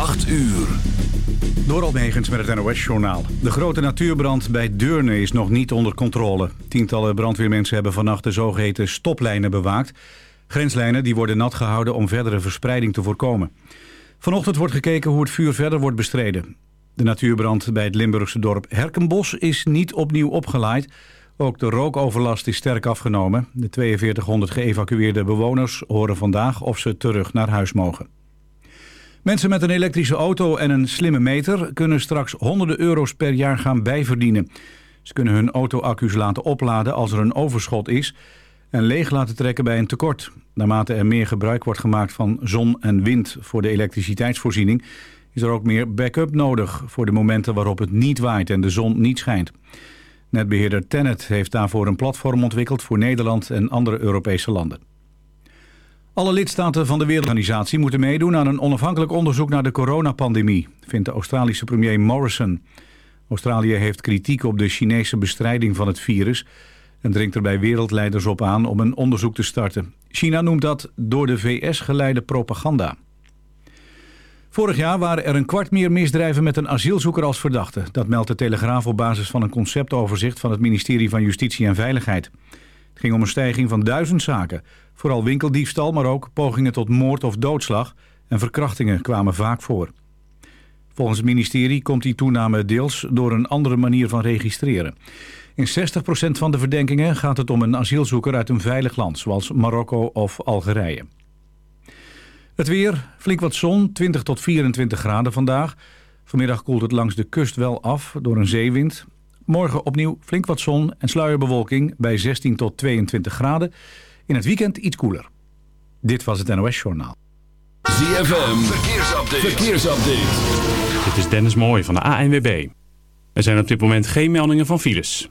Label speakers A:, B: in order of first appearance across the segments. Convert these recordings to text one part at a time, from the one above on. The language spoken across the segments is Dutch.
A: 8 uur.
B: Door Almegens met het NOS-journaal. De grote natuurbrand bij Deurne is nog niet onder controle. Tientallen brandweermensen hebben vannacht de zogeheten stoplijnen bewaakt. Grenslijnen die worden nat gehouden om verdere verspreiding te voorkomen. Vanochtend wordt gekeken hoe het vuur verder wordt bestreden. De natuurbrand bij het Limburgse dorp Herkenbos is niet opnieuw opgeleid. Ook de rookoverlast is sterk afgenomen. De 4200 geëvacueerde bewoners horen vandaag of ze terug naar huis mogen. Mensen met een elektrische auto en een slimme meter... kunnen straks honderden euro's per jaar gaan bijverdienen. Ze kunnen hun auto-accu's laten opladen als er een overschot is... en leeg laten trekken bij een tekort. Naarmate er meer gebruik wordt gemaakt van zon en wind voor de elektriciteitsvoorziening... is er ook meer backup nodig voor de momenten waarop het niet waait en de zon niet schijnt. Netbeheerder Tennet heeft daarvoor een platform ontwikkeld voor Nederland en andere Europese landen. Alle lidstaten van de Wereldorganisatie moeten meedoen aan een onafhankelijk onderzoek naar de coronapandemie, vindt de Australische premier Morrison. Australië heeft kritiek op de Chinese bestrijding van het virus en dringt er bij wereldleiders op aan om een onderzoek te starten. China noemt dat door de VS geleide propaganda. Vorig jaar waren er een kwart meer misdrijven met een asielzoeker als verdachte. Dat meldt de Telegraaf op basis van een conceptoverzicht van het ministerie van Justitie en Veiligheid. Ging om een stijging van duizend zaken. Vooral winkeldiefstal, maar ook pogingen tot moord of doodslag en verkrachtingen kwamen vaak voor. Volgens het ministerie komt die toename deels door een andere manier van registreren. In 60% van de verdenkingen gaat het om een asielzoeker uit een veilig land, zoals Marokko of Algerije. Het weer, flink wat zon, 20 tot 24 graden vandaag. Vanmiddag koelt het langs de kust wel af door een zeewind. Morgen opnieuw flink wat zon en sluierbewolking bij 16 tot 22 graden. In het weekend iets koeler. Dit was het NOS Journaal.
A: ZFM, verkeersupdate. verkeersupdate.
C: Dit is Dennis Mooij van de ANWB. Er zijn op dit moment geen meldingen van files.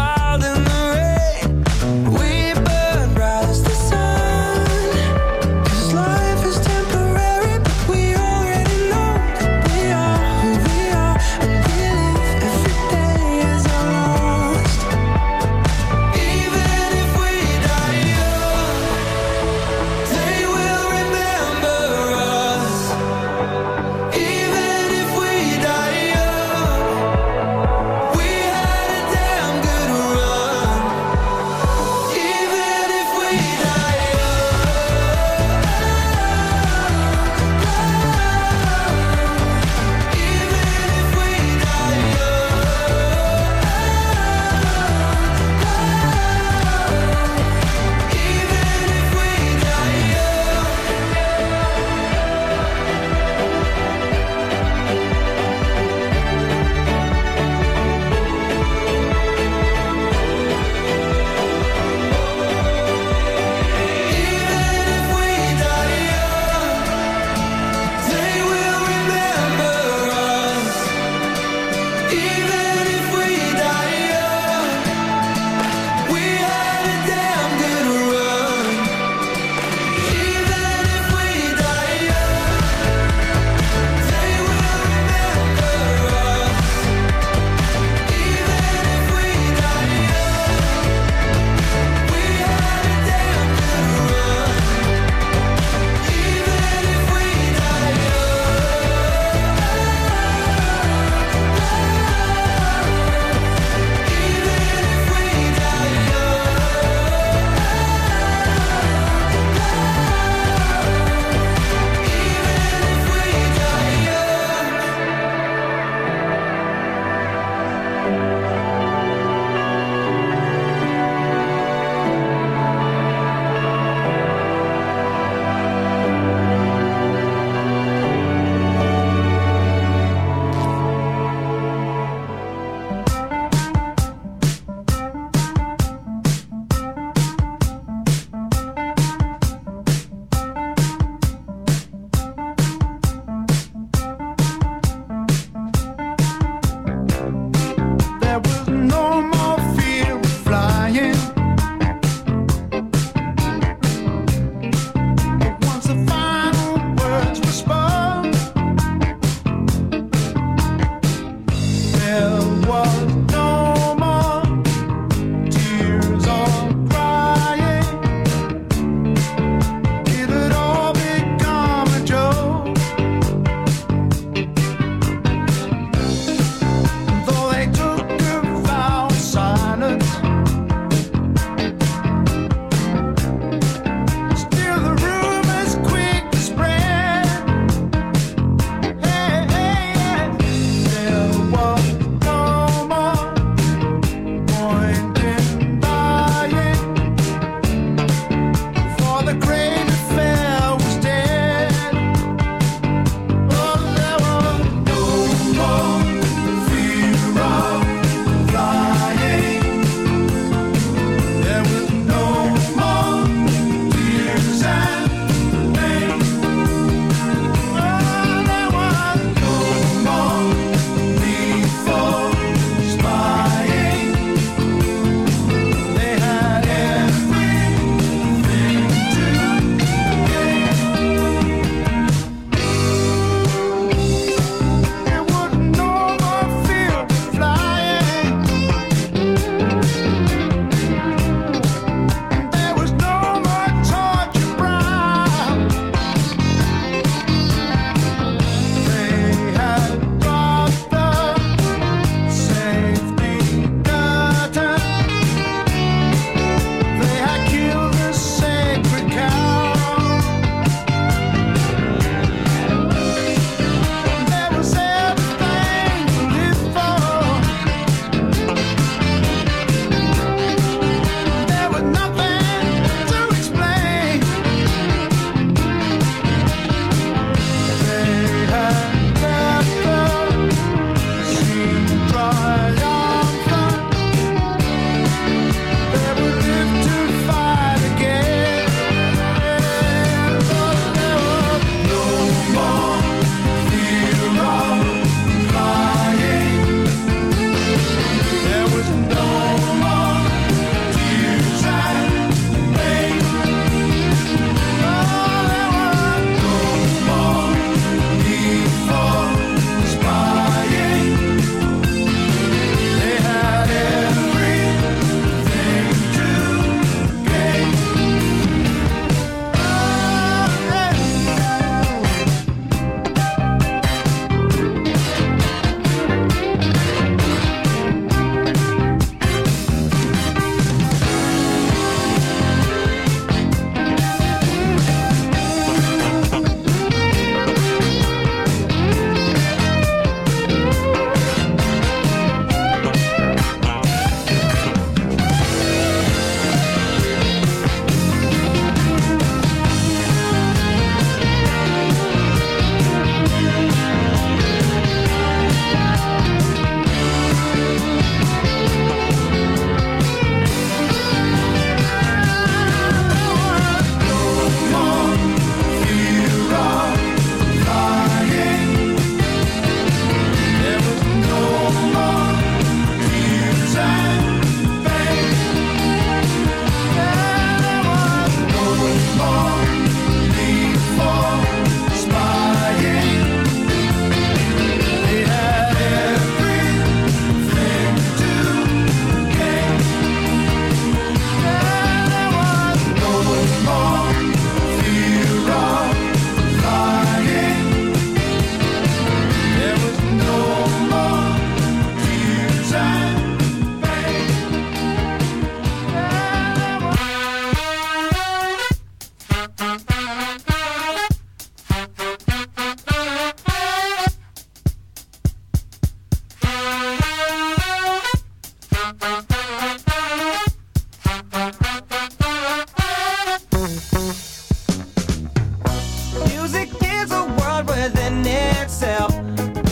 D: within itself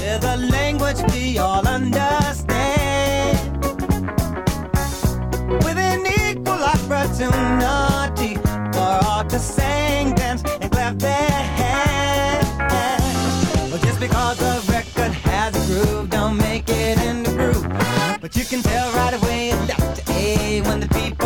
D: with a language we all understand. With an equal opportunity for all to sing, dance, and clap their hands. Just because a record has a groove, don't make it in the.
E: But you can tell right away, Dr. A, when the people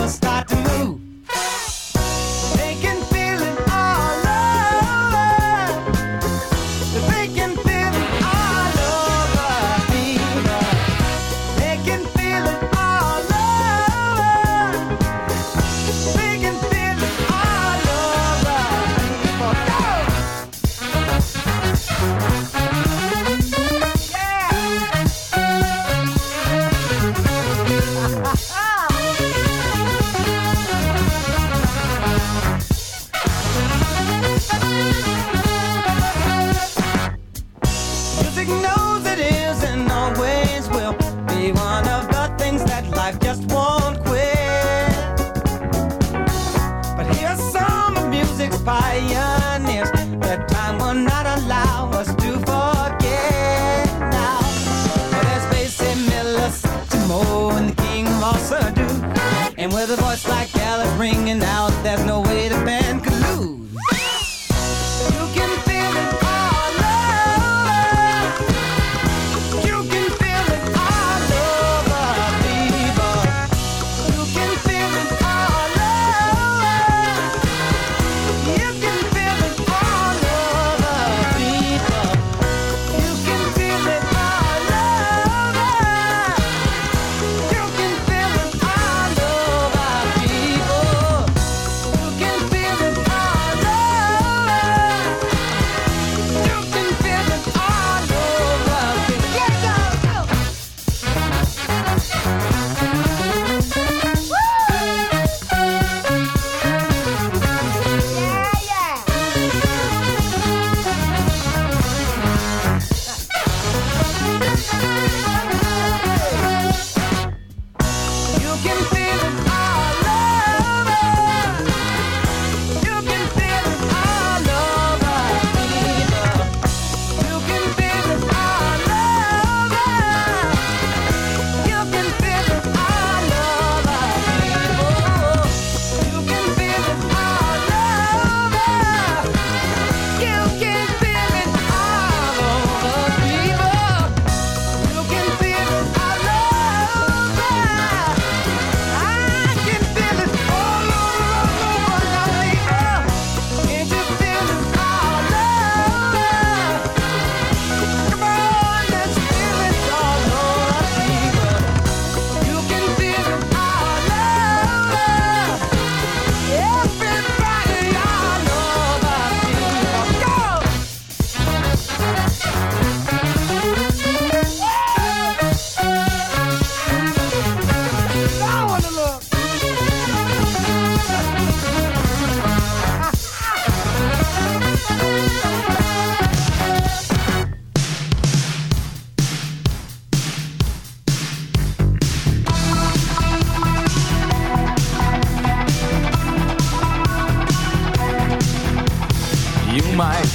E: You
F: might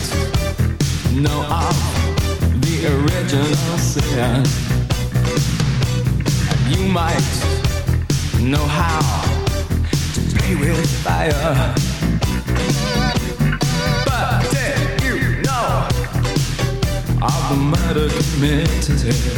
F: know of the original sin. You might know how to play with fire. But did you know of the murder committed?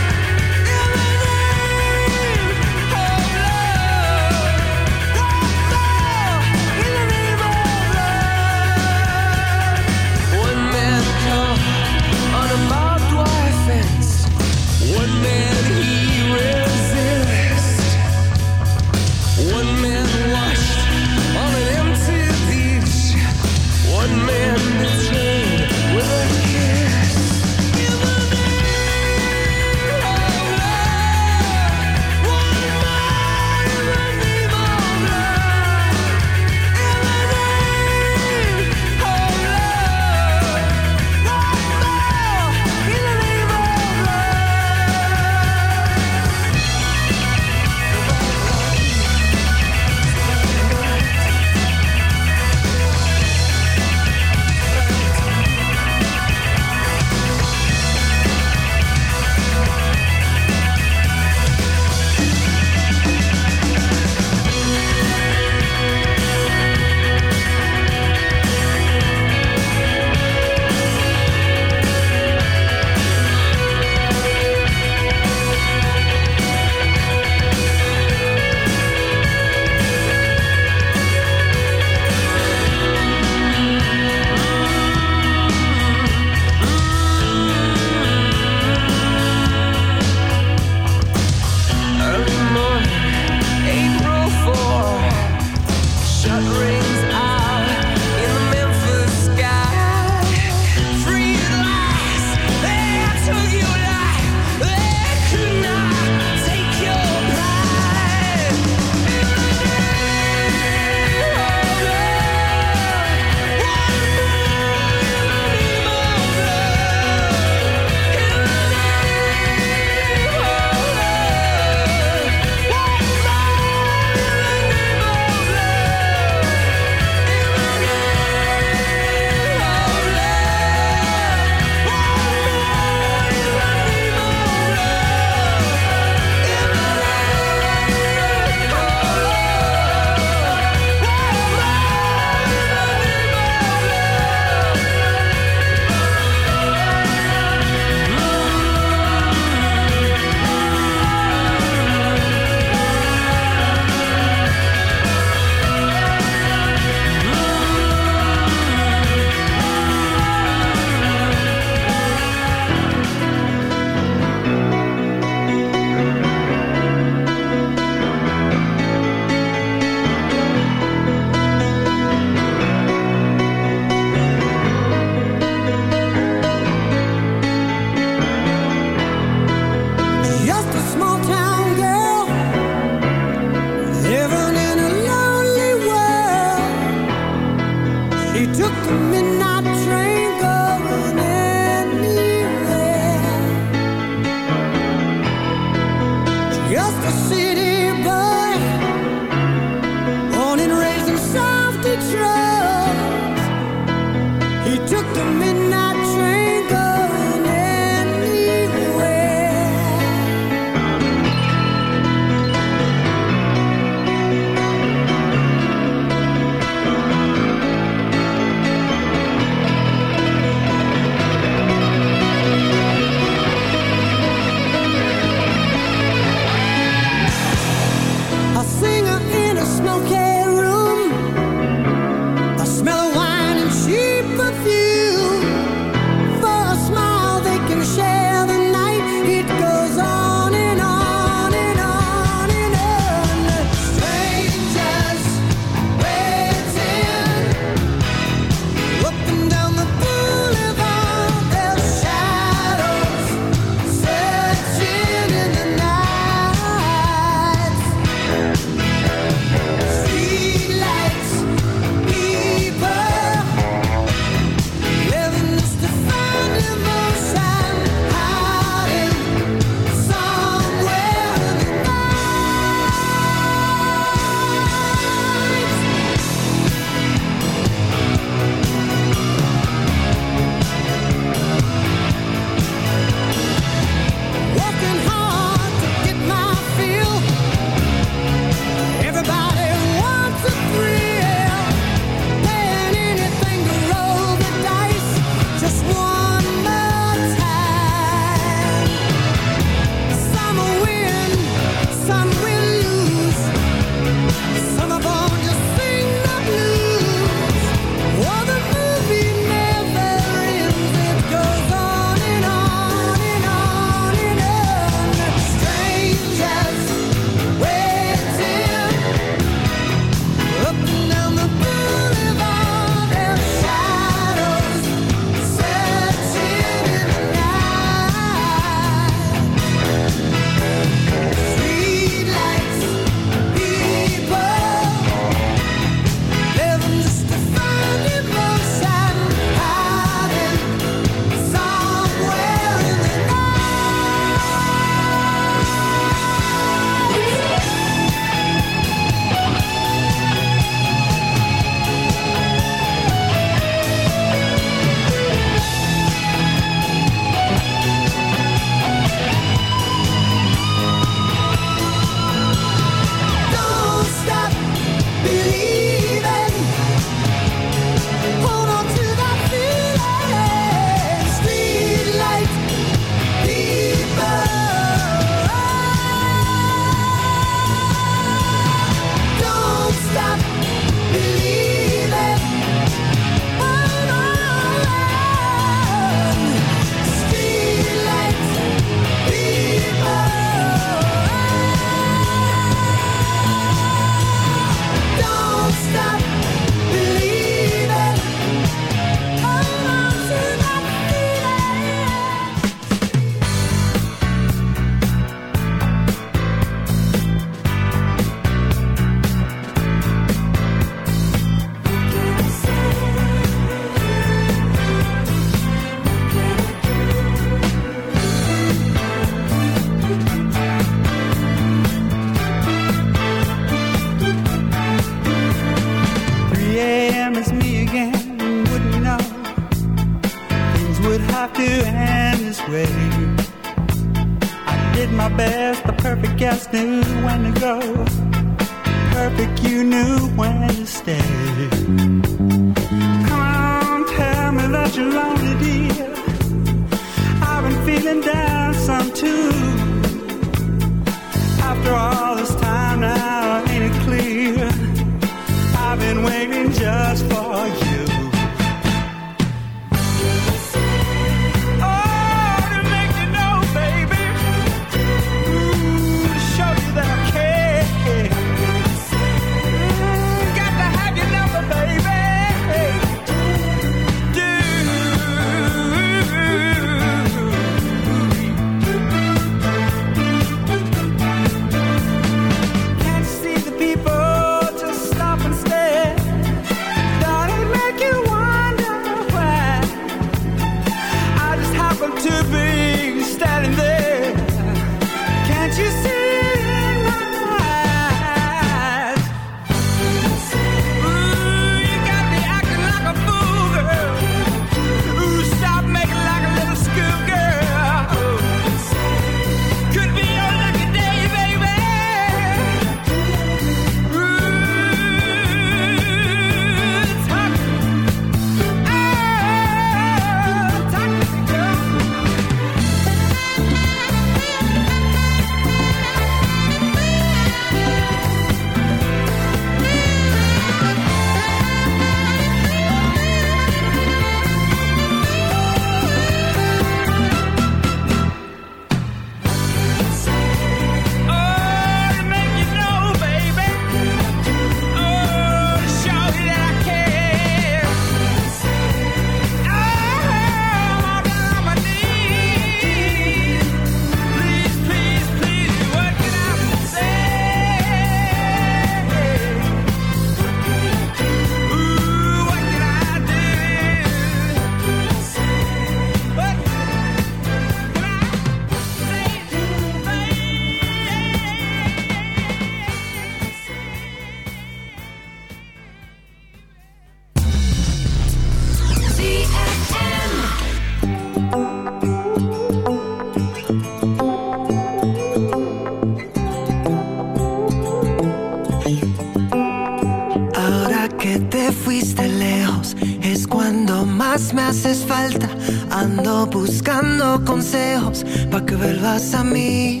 G: que te fuiste lejos es cuando más me haces falta. Ando buscando consejos pa' que vuelvas a mí.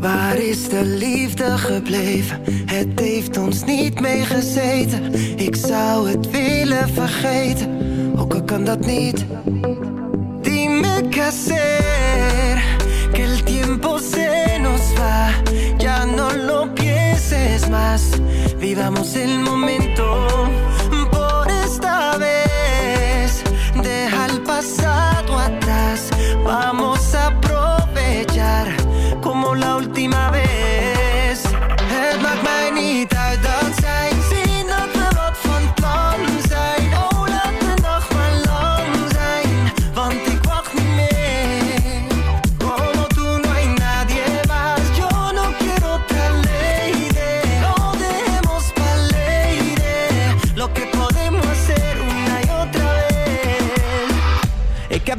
G: Waar is de liefde gebleven? Het heeft ons niet meegezeten. Ik zou het willen vergeten, ook kan dat niet. Die me hacer. Vivamos el momento.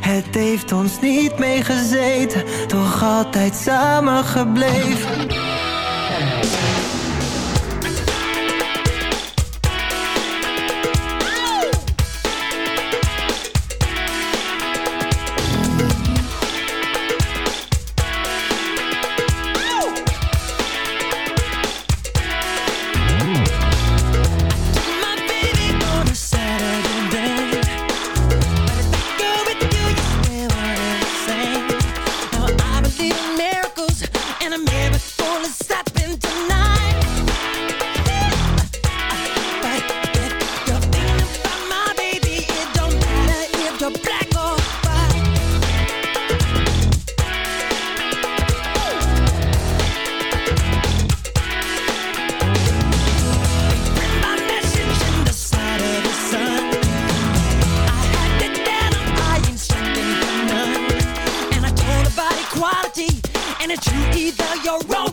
G: Het heeft ons niet meegezeten, toch altijd samen gebleven. And it's you either you're wrong